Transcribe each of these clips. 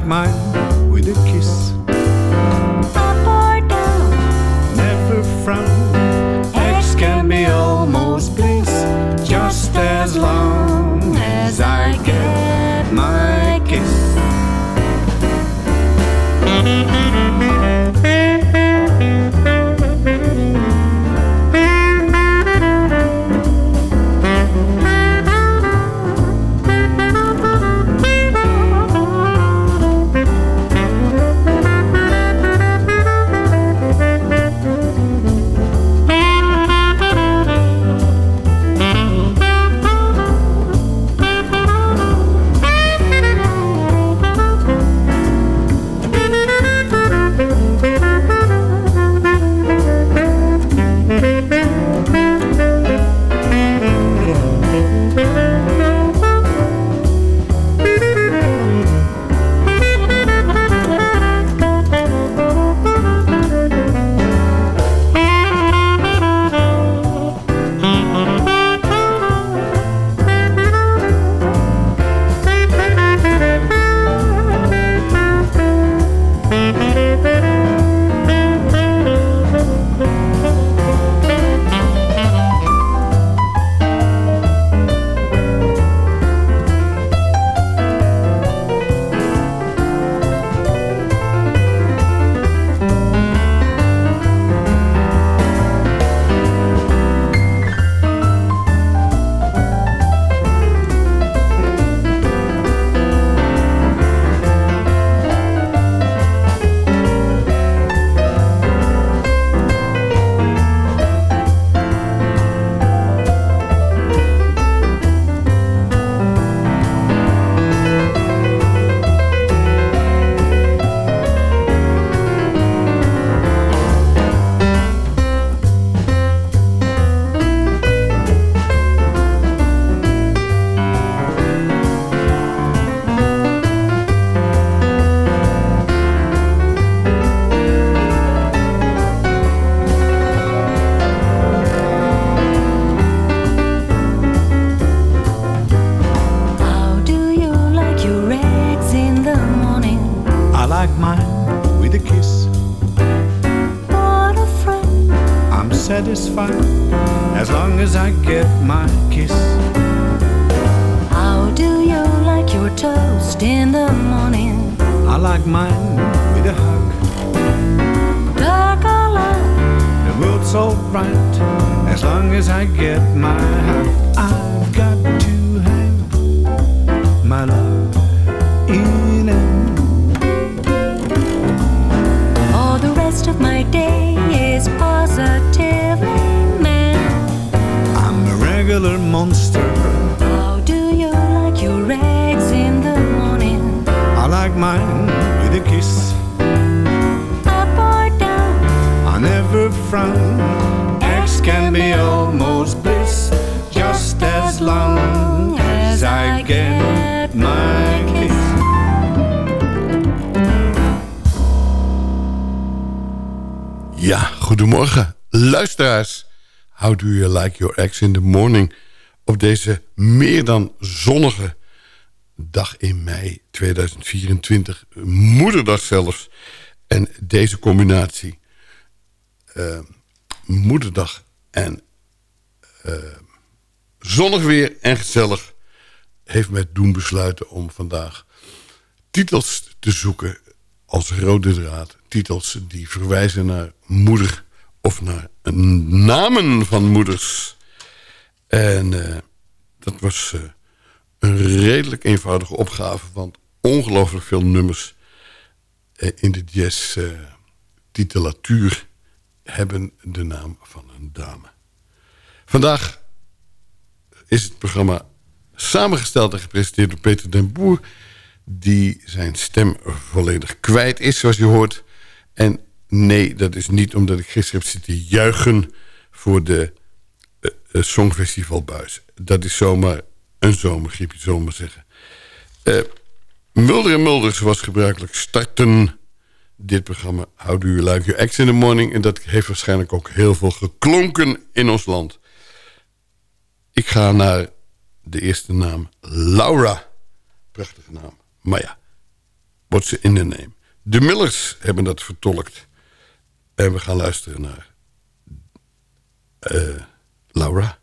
Like mine with a kiss. Like your eggs in the morning? Op deze meer dan zonnige dag in mei 2024. Moederdag zelfs. En deze combinatie, eh, moederdag en eh, zonnig weer en gezellig... heeft mij doen besluiten om vandaag titels te zoeken als rode draad. Titels die verwijzen naar moeder of naar namen van moeders. En eh, dat was eh, een redelijk eenvoudige opgave... want ongelooflijk veel nummers eh, in de jazz titulatuur... hebben de naam van een dame. Vandaag is het programma samengesteld en gepresenteerd door Peter den Boer die zijn stem volledig kwijt is, zoals je hoort. En nee, dat is niet omdat ik gisteren heb zitten juichen... voor de uh, uh, Songfestivalbuis. Dat is zomaar een zomergriepje, zomaar zeggen. Uh, Mulder en Mulder, zoals gebruikelijk, starten dit programma... How do you like your ex in the morning? En dat heeft waarschijnlijk ook heel veel geklonken in ons land. Ik ga naar de eerste naam, Laura. Prachtige naam. Maar ja, what's in the name? De Millers hebben dat vertolkt. En we gaan luisteren naar uh, Laura.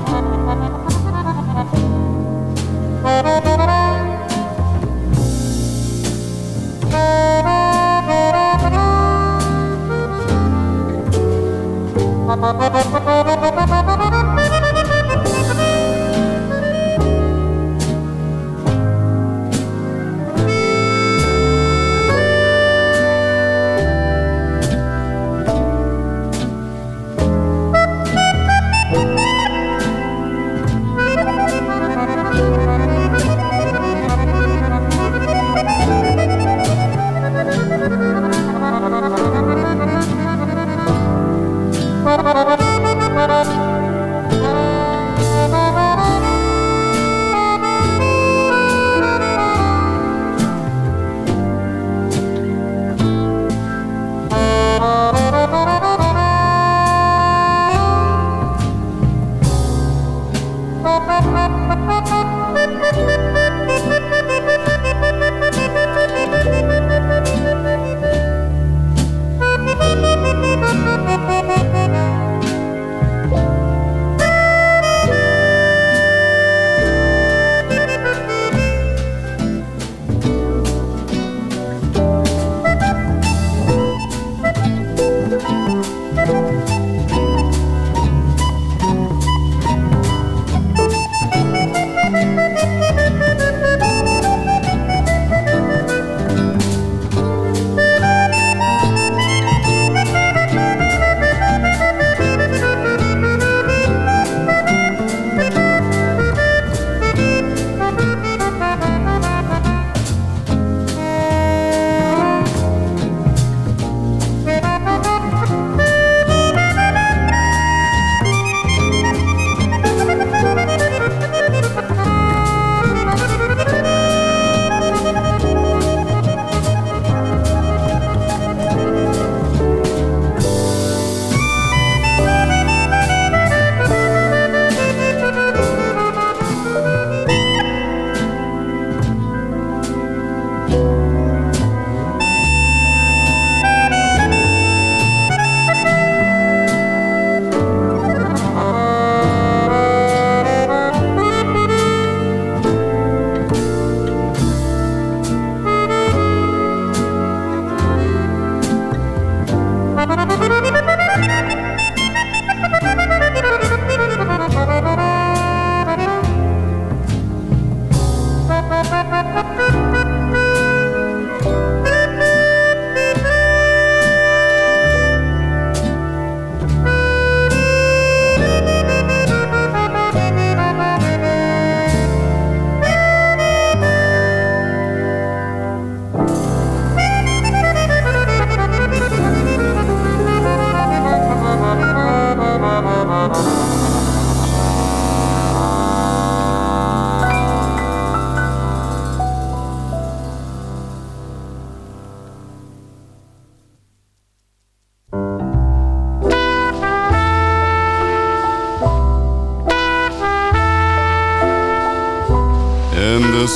Thank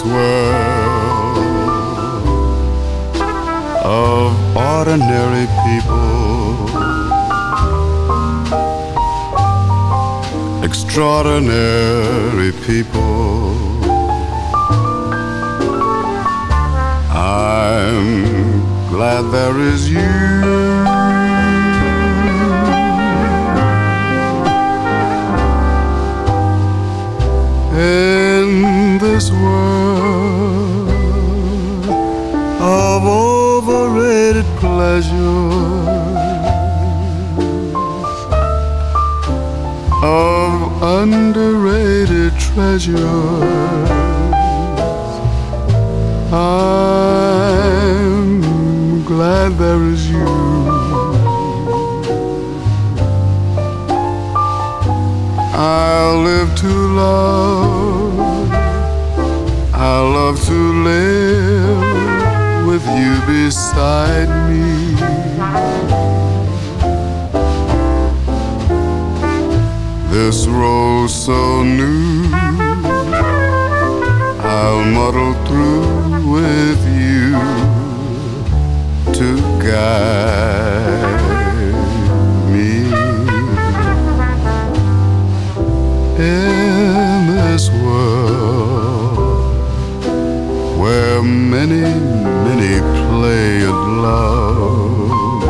world of ordinary people. Extraordinary people. I'm glad there is you. Treasures. I'm glad there is you. I'll live to love. I love to live with you beside me. This road so new, I'll muddle through with you to guide me in this world where many, many play at love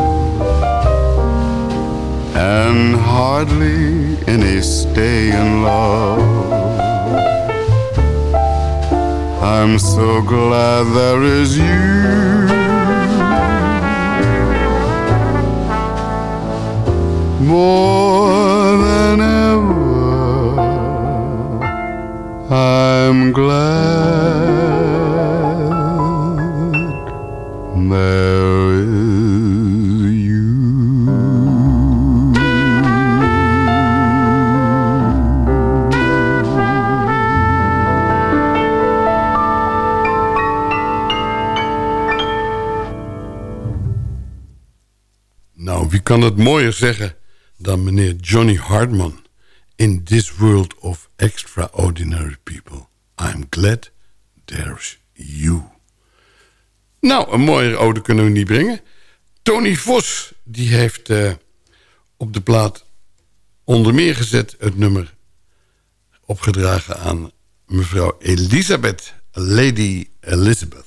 and hardly any stay in love. I'm so glad there is you. More than ever, I'm glad kan het mooier zeggen dan meneer Johnny Hartman... In this world of extraordinary people... I'm glad there's you. Nou, een mooiere ode kunnen we niet brengen. Tony Vos, die heeft eh, op de plaat onder meer gezet... het nummer opgedragen aan mevrouw Elisabeth, Lady Elizabeth.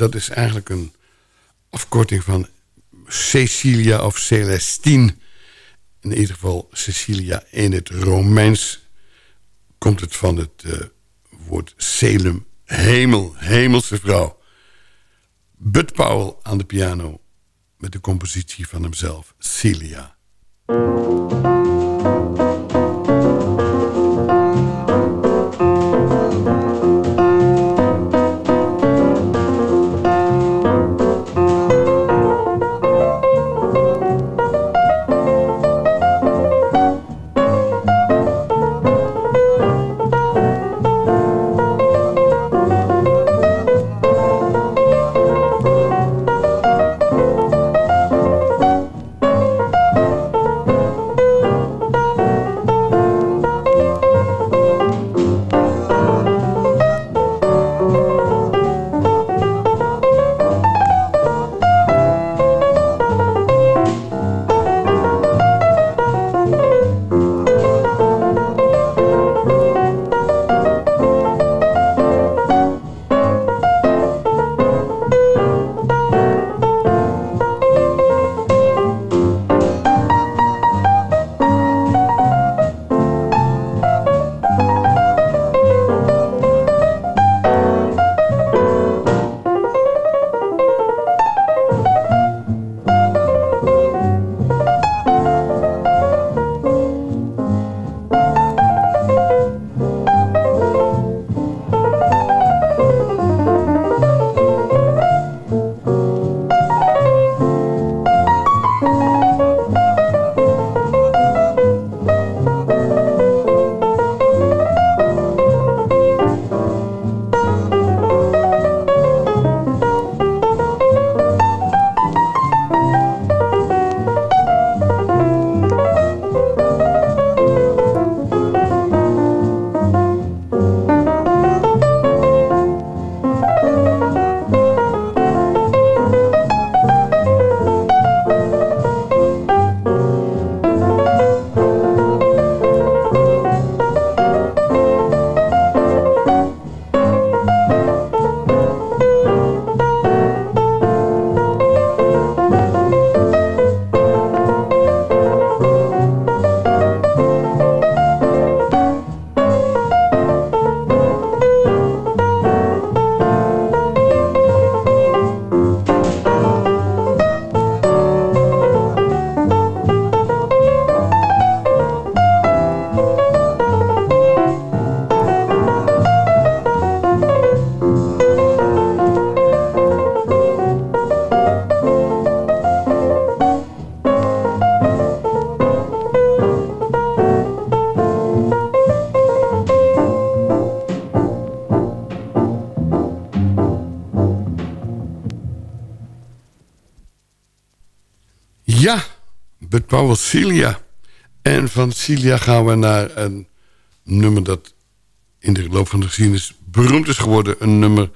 Dat is eigenlijk een afkorting van Cecilia of Celestine. In ieder geval Cecilia in het Romeins komt het van het eh, woord Celum, hemel, hemelse vrouw. Bud Powell aan de piano met de compositie van hemzelf, Celia. Bud Powell, Celia. En van Celia gaan we naar een nummer dat in de loop van de geschiedenis beroemd is geworden. Een nummer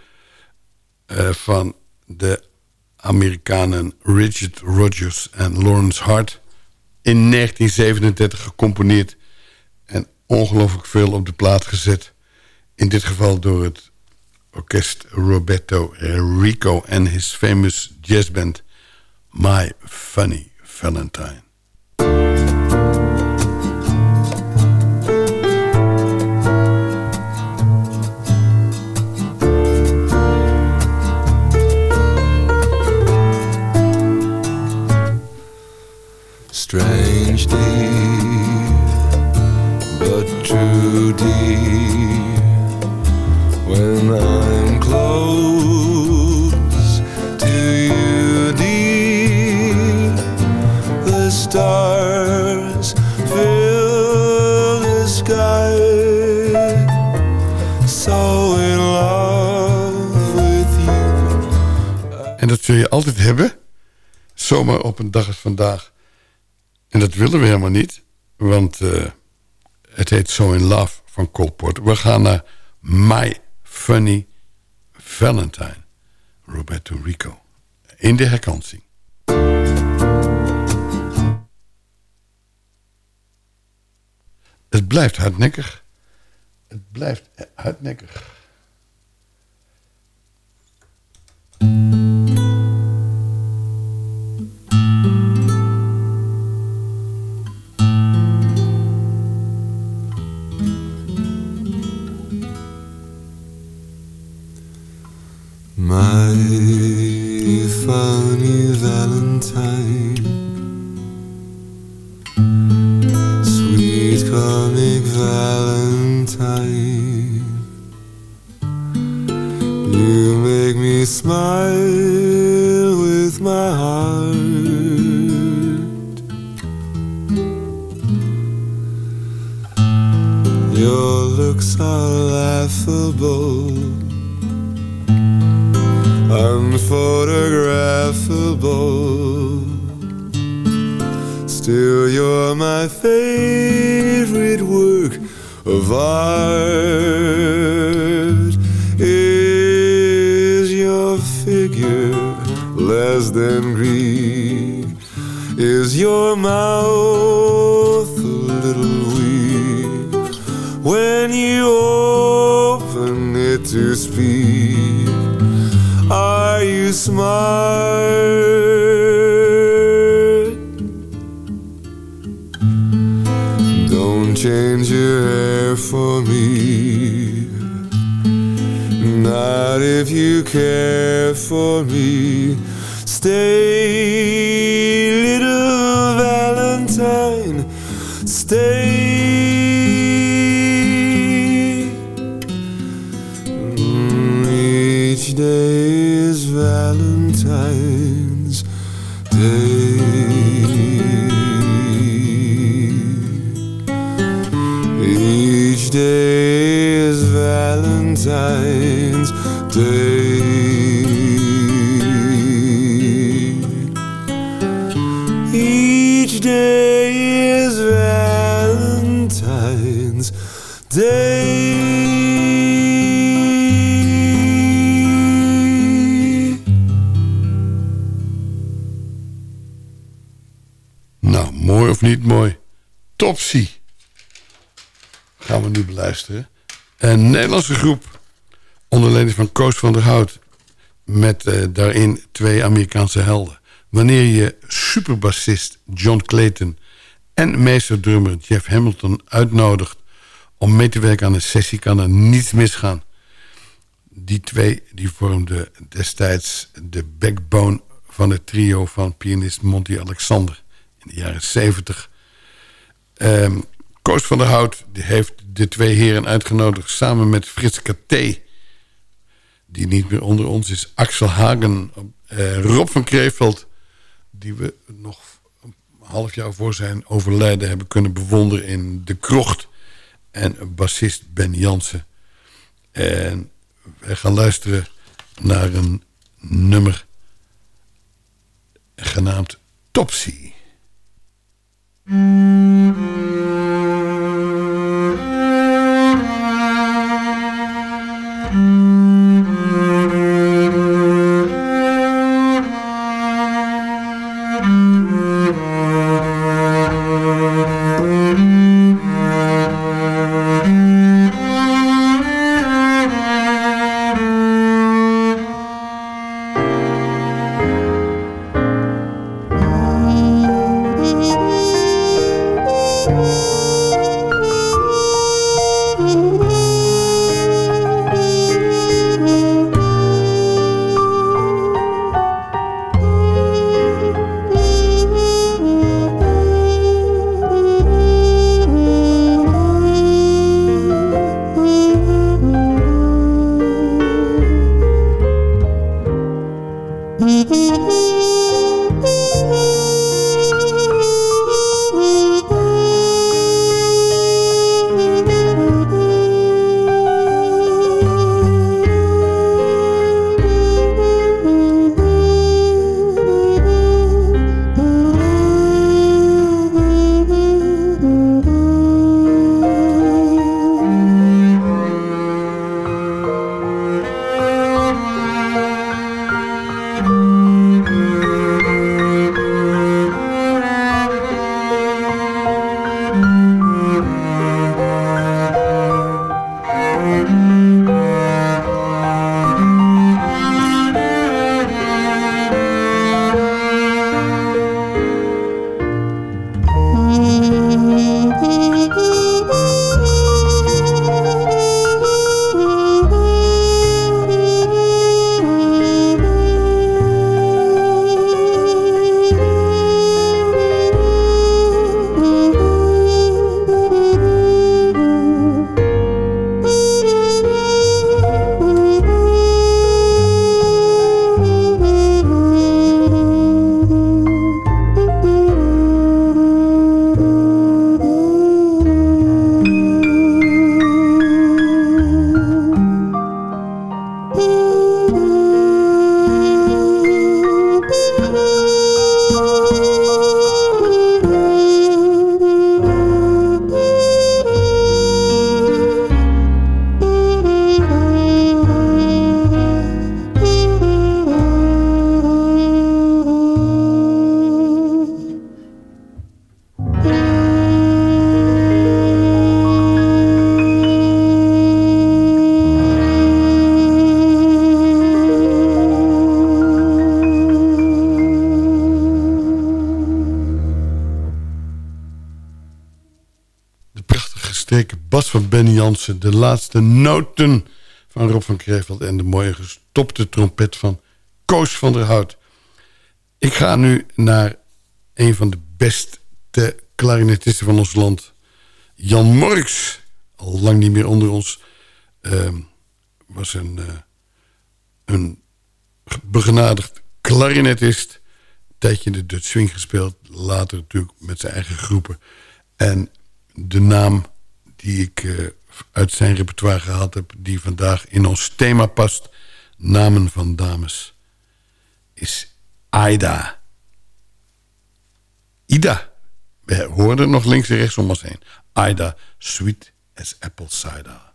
eh, van de Amerikanen Richard Rodgers en Lawrence Hart. In 1937 gecomponeerd en ongelooflijk veel op de plaat gezet. In dit geval door het orkest Roberto Rico en his famous jazzband My Funny Valentine. Strange dear, but true dear. When I'm close to you, dear, the stars fill the sky. So in love with you. En dat zul je altijd hebben. Zomaar op een dag als vandaag. En dat willen we helemaal niet. Want eh, het heet So in Love van Cole Porter. We gaan naar My Funny Valentine. Roberto Rico. In de herkansing. Het blijft hardnekkig. Het blijft hardnekkig. time. To speak? Are you smart? Don't change your hair for me. Not if you care for me. Stay, mooi? Topsy. Gaan we nu beluisteren. Een Nederlandse groep. Onder leiding van Koos van der Hout. Met eh, daarin twee Amerikaanse helden. Wanneer je superbassist John Clayton... en meesterdrummer Jeff Hamilton uitnodigt... om mee te werken aan een sessie... kan er niets misgaan. Die twee die vormden destijds de backbone van het trio... van pianist Monty Alexander in de jaren 70. Ehm Koos van der Hout heeft de twee heren uitgenodigd... samen met Frits Katé, die niet meer onder ons is... Axel Hagen, eh, Rob van Kreeveld... die we nog een half jaar voor zijn overlijden... hebben kunnen bewonderen in De Krocht... en bassist Ben Jansen. En wij gaan luisteren naar een nummer... genaamd Topsy. Mm-hmm. De noten van Rob van Kreveld. En de mooie gestopte trompet van Koos van der Hout. Ik ga nu naar een van de beste klarinetisten van ons land. Jan Morks. Al lang niet meer onder ons. Uh, was een, uh, een begenadigd klarinetist. Een tijdje in de Dutch Swing gespeeld. Later natuurlijk met zijn eigen groepen. En de naam die ik uh, uit zijn repertoire gehaald heb... die vandaag in ons thema past... namen van dames... is Aida. Ida. We hoorden nog links en rechts om ons heen. Aida, sweet as apple cider.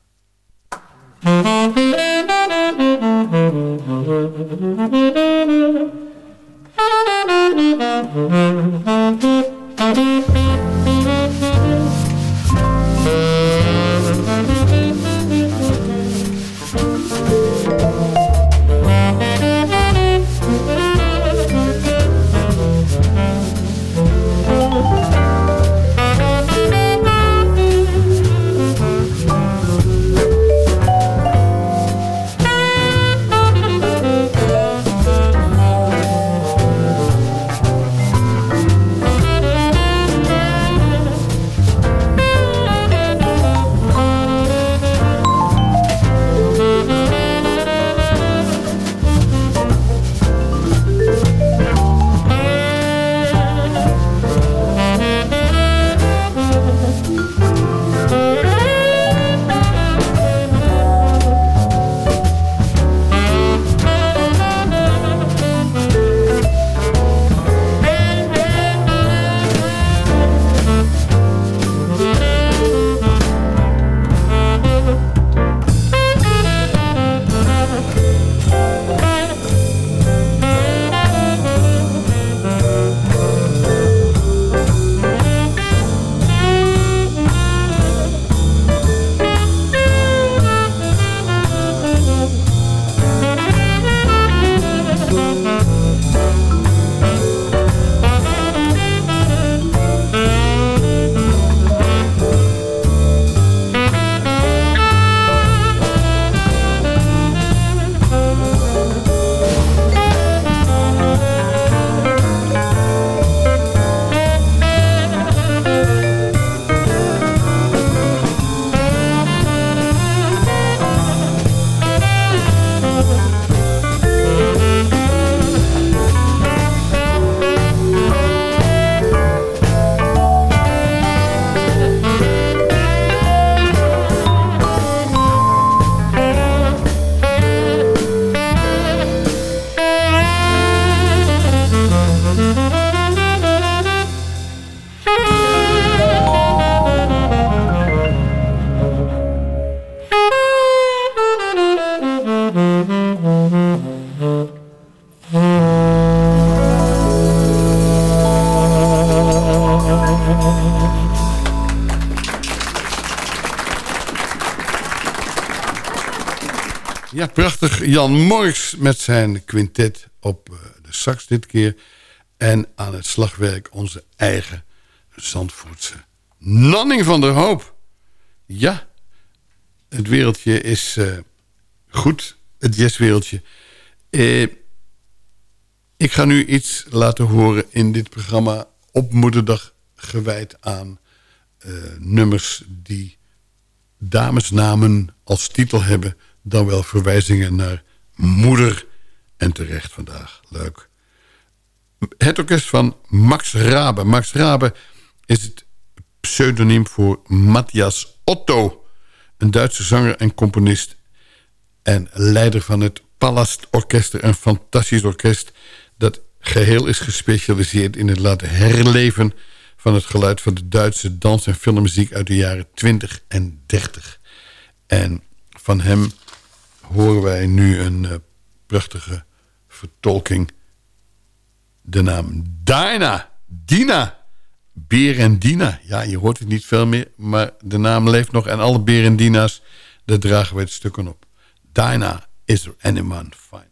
Jan Morks met zijn quintet op uh, de sax dit keer. En aan het slagwerk onze eigen Zandvoortse Nanning van der Hoop. Ja, het wereldje is uh, goed, het jazzwereldje. Uh, ik ga nu iets laten horen in dit programma op Moederdag gewijd aan nummers die damesnamen als titel hebben dan wel verwijzingen naar moeder en terecht vandaag. Leuk. Het orkest van Max Rabe. Max Rabe is het pseudoniem voor Matthias Otto. Een Duitse zanger en componist. En leider van het Palast Orkester. Een fantastisch orkest dat geheel is gespecialiseerd in het laten herleven... van het geluid van de Duitse dans- en filmmuziek uit de jaren 20 en 30. En van hem horen wij nu een uh, prachtige vertolking. De naam Dina. Dina. Berendina. Ja, je hoort het niet veel meer, maar de naam leeft nog. En alle Berendina's, daar dragen wij het stukken op. Dina, is there anyone fine?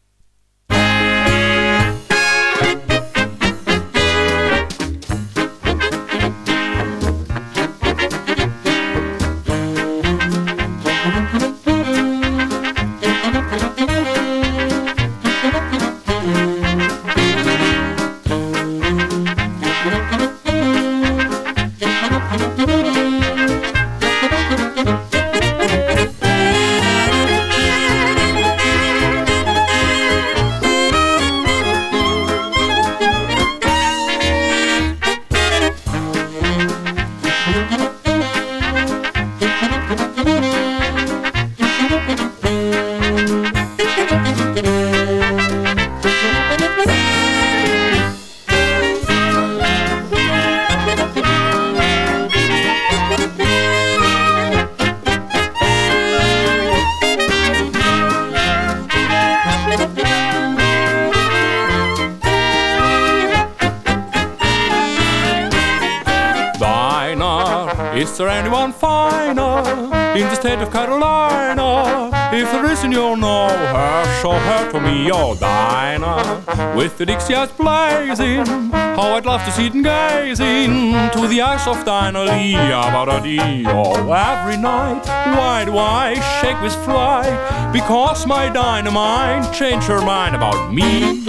There isn't, you'll know her. Show her to me, your Dinah. With the Dixie eyes blazing, how I'd love to see them gazing to the eyes of Dinah Lee. About a deal every night. Why do I shake with fright? Because my dynamite changed her mind about me.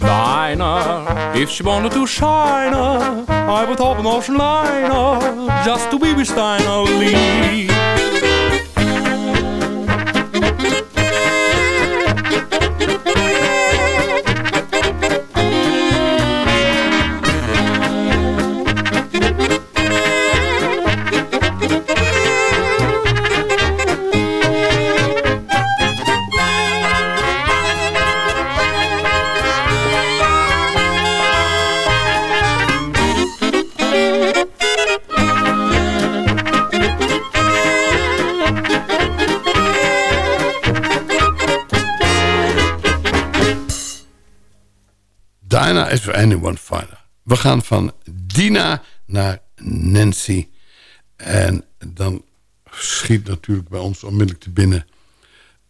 Dinah, if she wanted to shine, I would open ocean liner just to be with Dinah Lee. Gaan van Dina naar Nancy. En dan schiet natuurlijk bij ons onmiddellijk te binnen...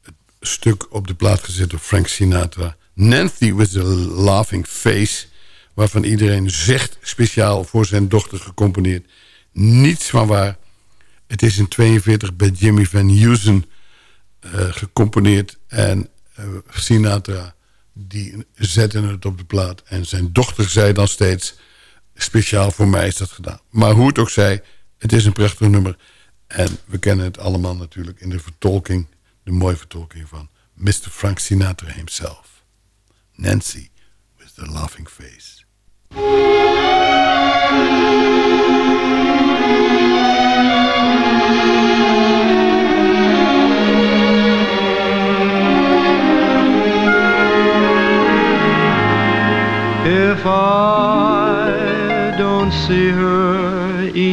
het stuk op de plaat gezet door Frank Sinatra. Nancy with a laughing face... waarvan iedereen zegt speciaal voor zijn dochter gecomponeerd. Niets van waar. Het is in 42 bij Jimmy Van Heusen eh, gecomponeerd. En eh, Sinatra die zette het op de plaat. En zijn dochter zei dan steeds... speciaal voor mij is dat gedaan. Maar hoe het ook zij, het is een prachtig nummer. En we kennen het allemaal natuurlijk in de vertolking... de mooie vertolking van Mr. Frank Sinatra himself. Nancy with the laughing face.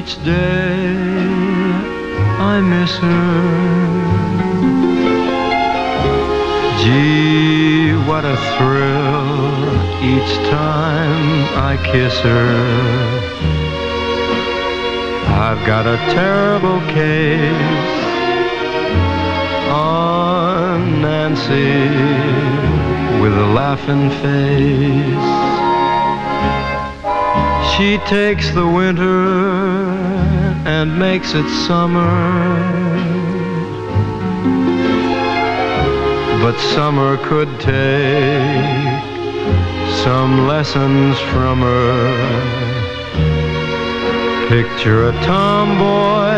Each day, I miss her. Gee, what a thrill each time I kiss her. I've got a terrible case on Nancy with a laughing face. She takes the winter and makes it summer. But summer could take some lessons from her. Picture a tomboy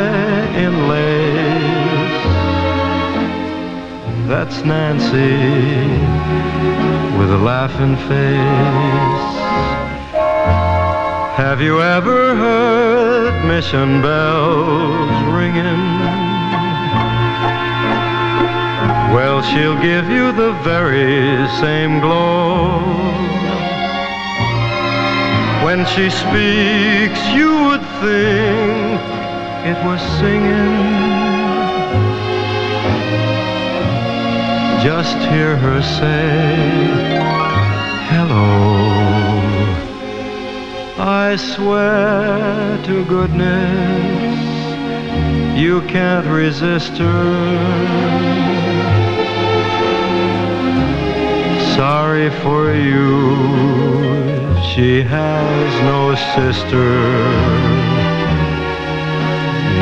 in lace. That's Nancy with a laughing face. Have you ever heard mission bells ringing? Well, she'll give you the very same glow. When she speaks, you would think it was singing. Just hear her say, hello. I swear to goodness, you can't resist her. Sorry for you, she has no sister.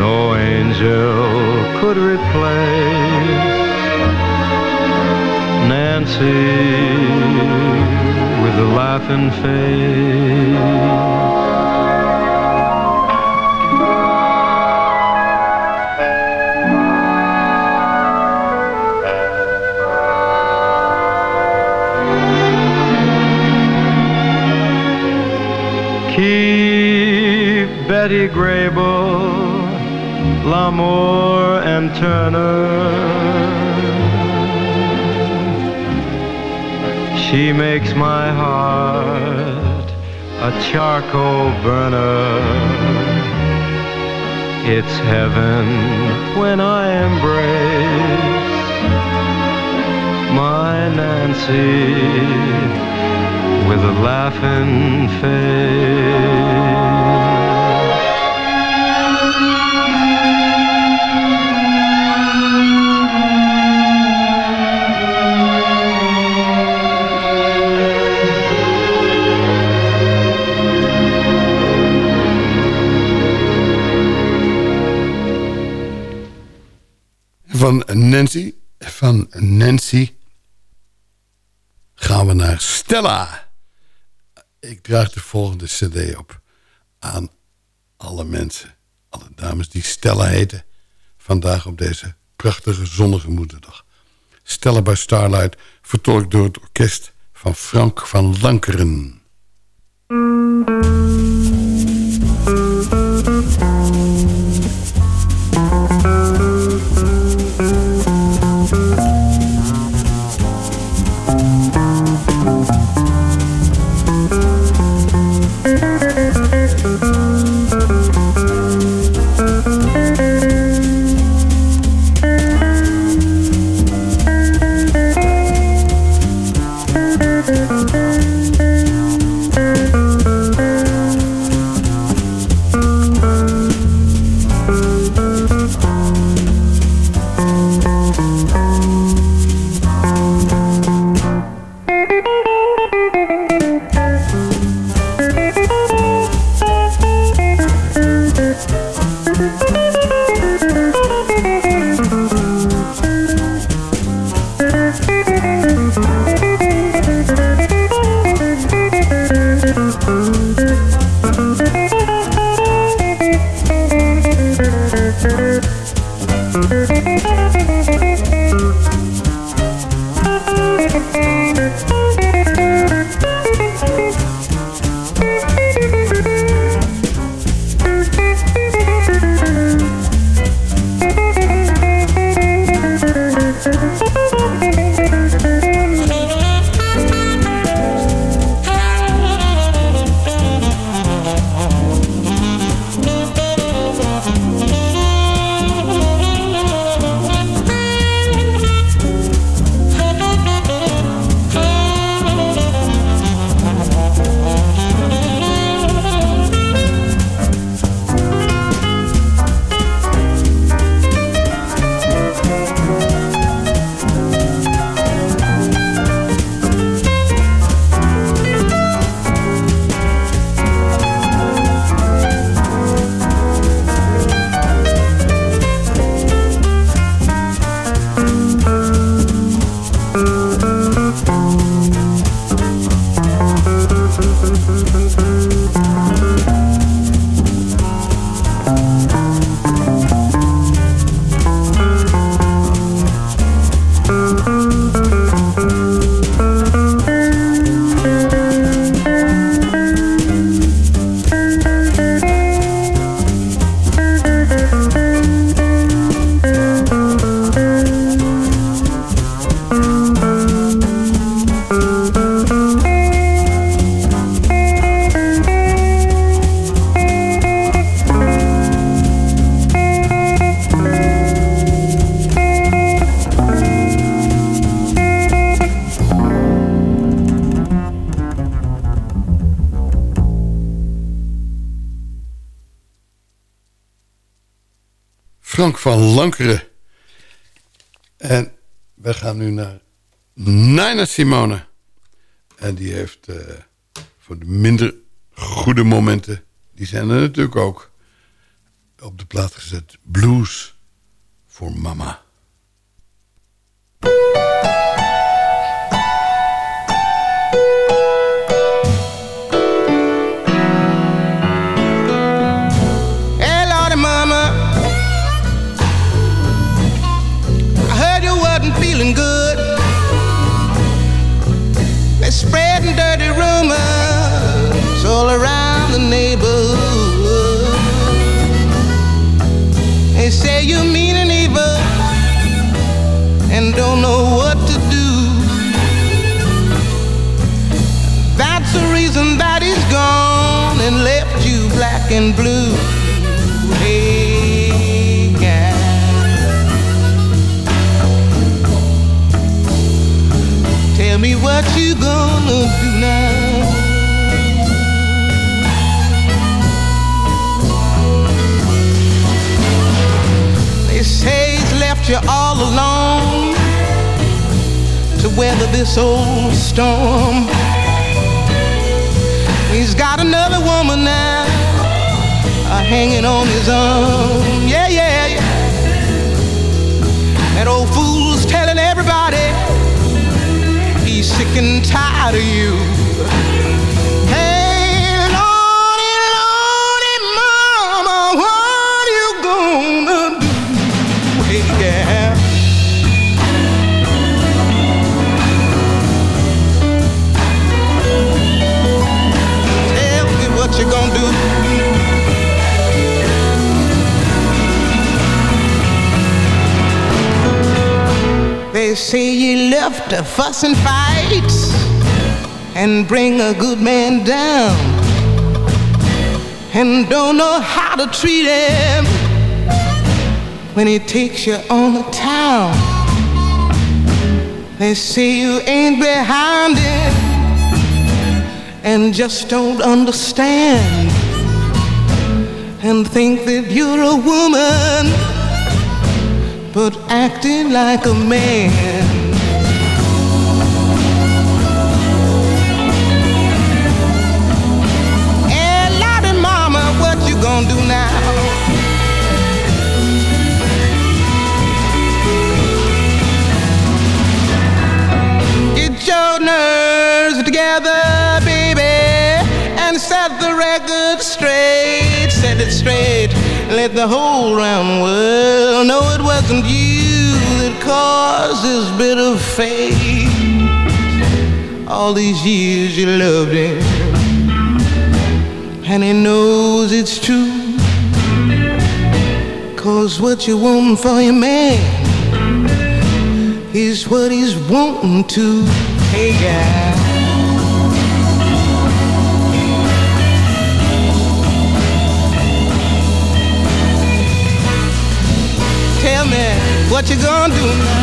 No angel could replace Nancy with a laughing face. Keep Betty Grable, Lamour and Turner. She makes my heart a charcoal burner. It's heaven when I embrace my Nancy with a laughing face. Van Nancy. Van Nancy gaan we naar Stella. Ik draag de volgende cd op aan alle mensen. Alle dames die Stella heten. Vandaag op deze prachtige zonnige moederdag. Stella by Starlight, vertolkt door het orkest van Frank van Lankeren. En we gaan nu naar Nina Simone. En die heeft eh, voor de minder goede momenten... die zijn er natuurlijk ook They say he's left you all alone to weather this old storm. He's got another woman now uh, hanging on his arm. Yeah, yeah, yeah. That old fool's sick and tired of you. Hey, Lordy, Lordy, Mama, what you gonna do? Hey, gal. Tell me what you gonna do. They say you left to fuss and fight and bring a good man down and don't know how to treat him when he takes you on the town. They say you ain't behind it and just don't understand and think that you're a woman but acting like a man. Record straight. Set it straight. Let the whole round world know it wasn't you that caused this bit of fate. All these years you loved him, and he knows it's true. Cause what you want for your man is what he's wanting to. Hey, guy. What you gonna do now.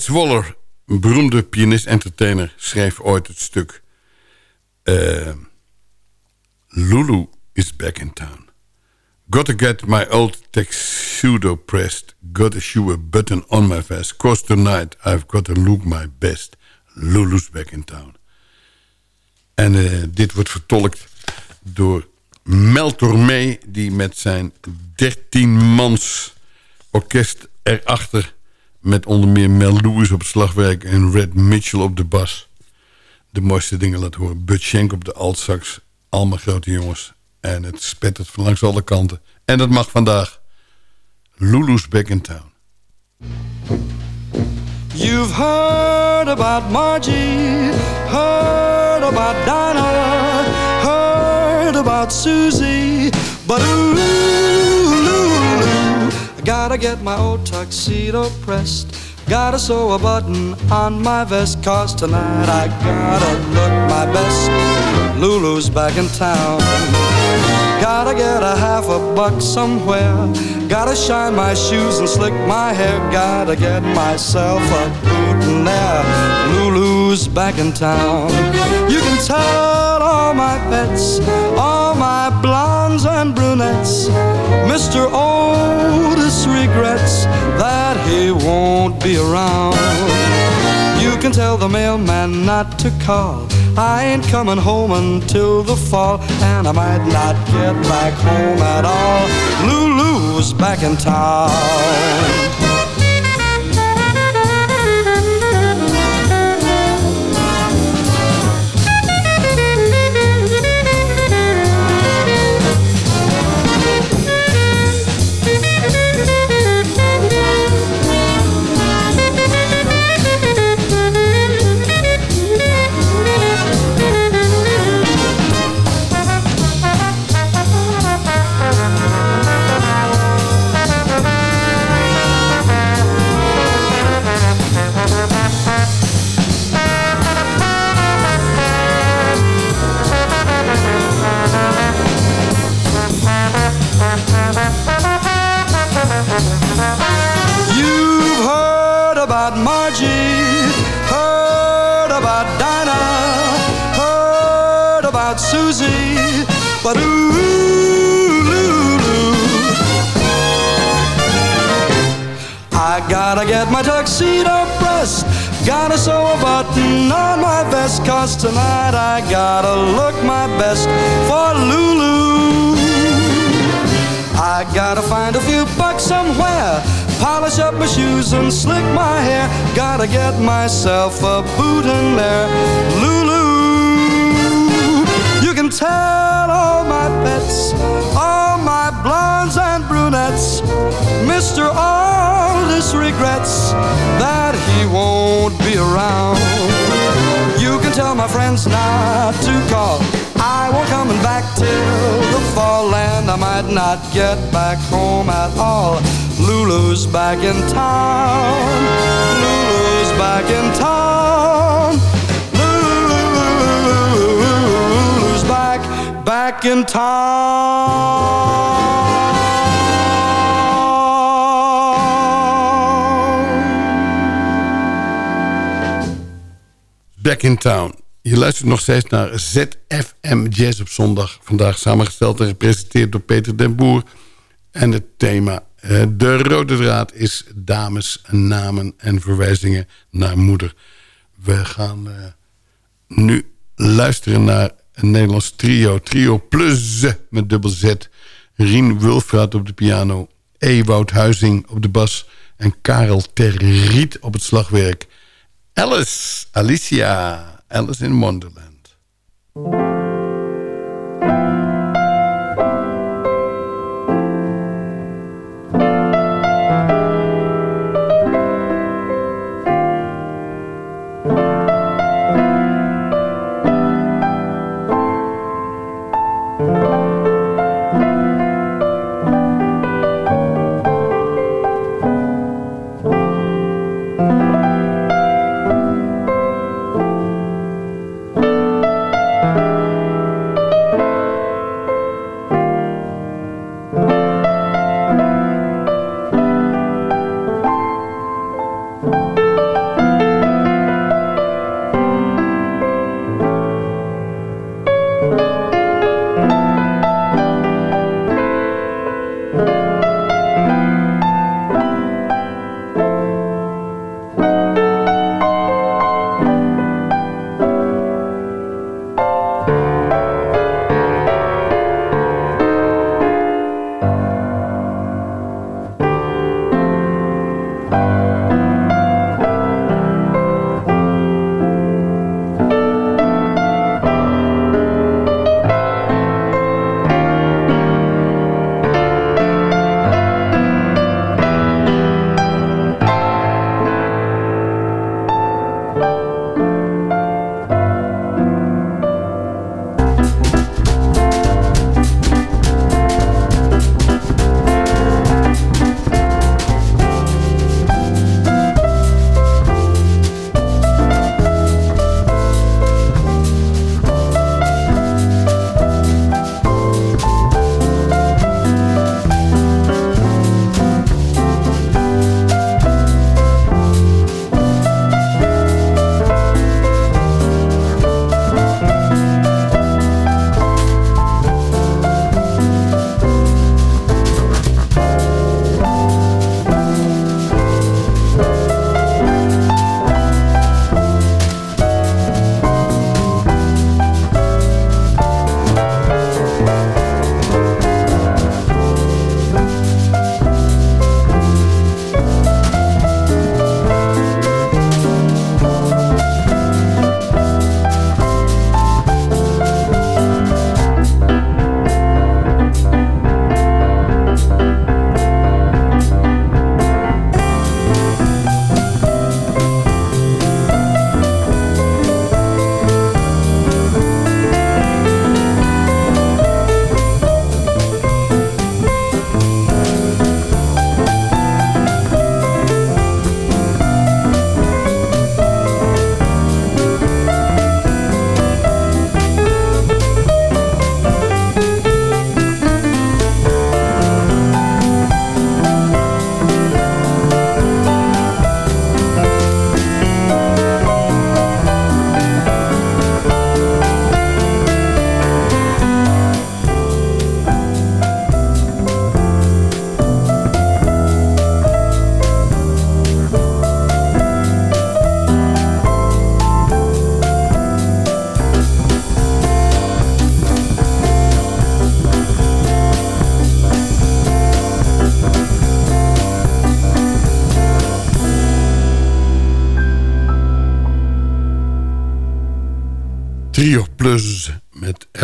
Fats Waller, een beroemde pianist-entertainer... schreef ooit het stuk... eh, Lulu is back in town. Gotta get my old tuxedo pressed. Gotta shoe a button on my vest. Cause tonight I've got to look my best. Lulu's back in town. En eh, dit wordt vertolkt door Mel Tormé... die met zijn 13-mans orkest erachter... met onder meer Mel Lewis op het slagwerk... en Red Mitchell op de bas... de mooiste dingen laten horen. Bud Schenk op de altsax. Allemaal grote jongens. En het spettert van langs alle kanten. En dat mag vandaag. Lulu's back in town. You've heard about Margie, heard about Dinah, heard about Susie, but gotta get my old tuxedo pressed. Gotta sew a button on my vest, cause tonight I gotta look my best. Lulu's back in town. Gotta get a half a buck somewhere. Gotta shine my shoes and slick my hair. Gotta get myself a there. Lulu's back in town. You can tell all my pets, all my blondes and brunettes. Mr. Otis regrets that he won't be around. You can tell the mailman not to call. I ain't coming home until the fall, and I might not get back home at all. Lulu's back in town. Tonight I gotta look my best for Lulu. I gotta find a few bucks somewhere. Polish up my shoes and slick my hair. Gotta get myself a boot in there. Lulu. You can tell all my pets, all my blondes and brunettes. Mr. Aldous regrets that he won't be around. Tell my friends not to call. I won't coming back till the fall, and I might not get back home at all. Lulu's back in town. Lulu's back in town. Lulu's back, back in Back in Town. Je luistert nog steeds naar ZFM Jazz op zondag. Vandaag samengesteld en gepresenteerd door Peter den Boer. En het thema, eh, de rode draad, is dames, namen en verwijzingen naar moeder. We gaan eh, nu luisteren naar een Nederlands trio. Trio Plus met dubbel Z. Rien Wulfraat op de piano. Ewout Huizing op de bas. En Karel Terriet op het slagwerk. Alice, Alicia, Alice in Wonderland.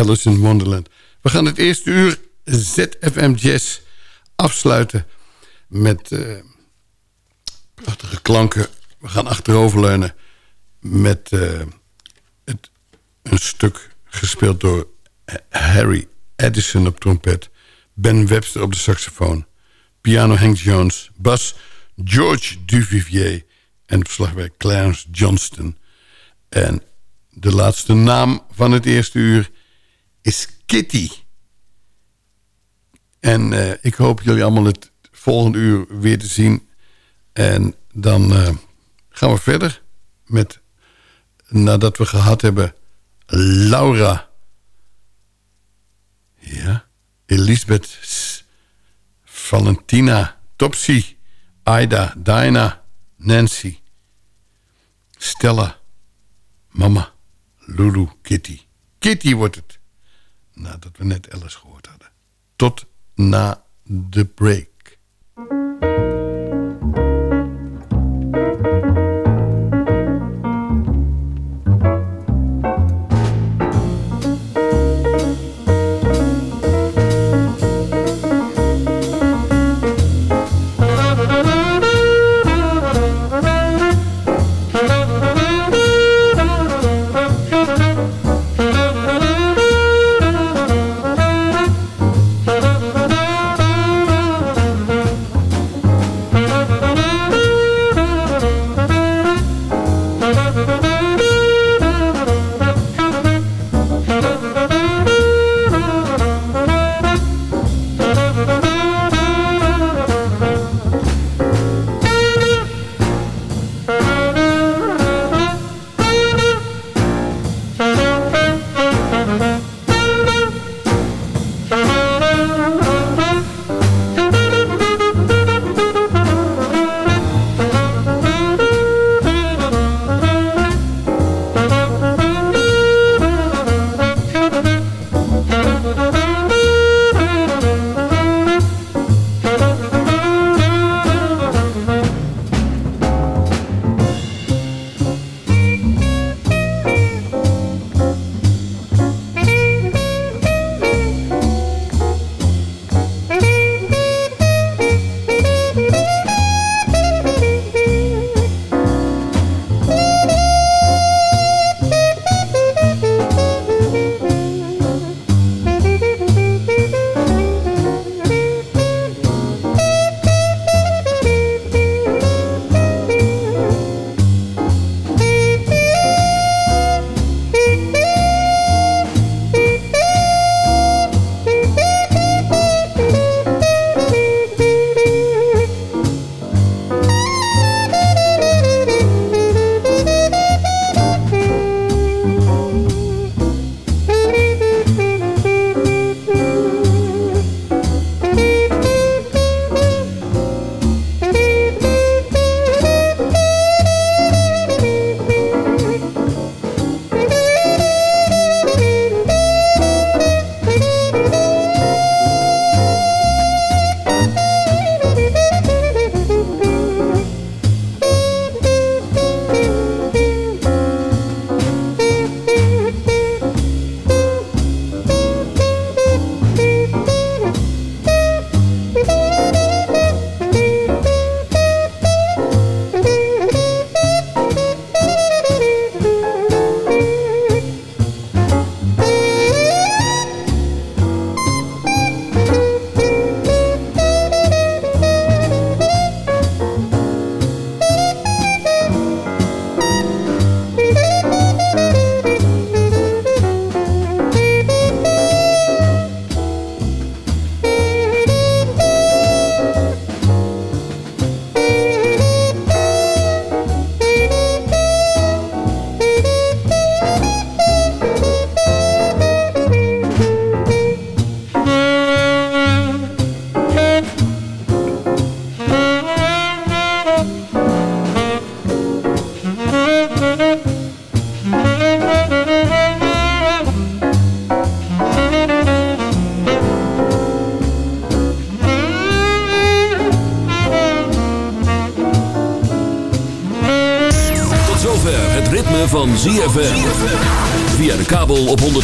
In Wonderland. We gaan het eerste uur ZFM Jazz afsluiten met uh, prachtige klanken. We gaan achteroverleunen met uh, het, een stuk gespeeld door Harry Edison op trompet... Ben Webster op de saxofoon... piano Hank Jones, bas George Duvivier... en op slagwerk Clarence Johnston. En de laatste naam van het eerste uur is Kitty. En uh, ik hoop jullie allemaal het volgende uur weer te zien. En dan uh, gaan we verder met... nadat we gehad hebben... Laura. Ja. Elisabeth. Valentina. Topsy. Aida. Diana. Nancy. Stella. Mama. Lulu. Kitty. Kitty wordt het. Nadat we net Alice gehoord hadden. Tot na de break.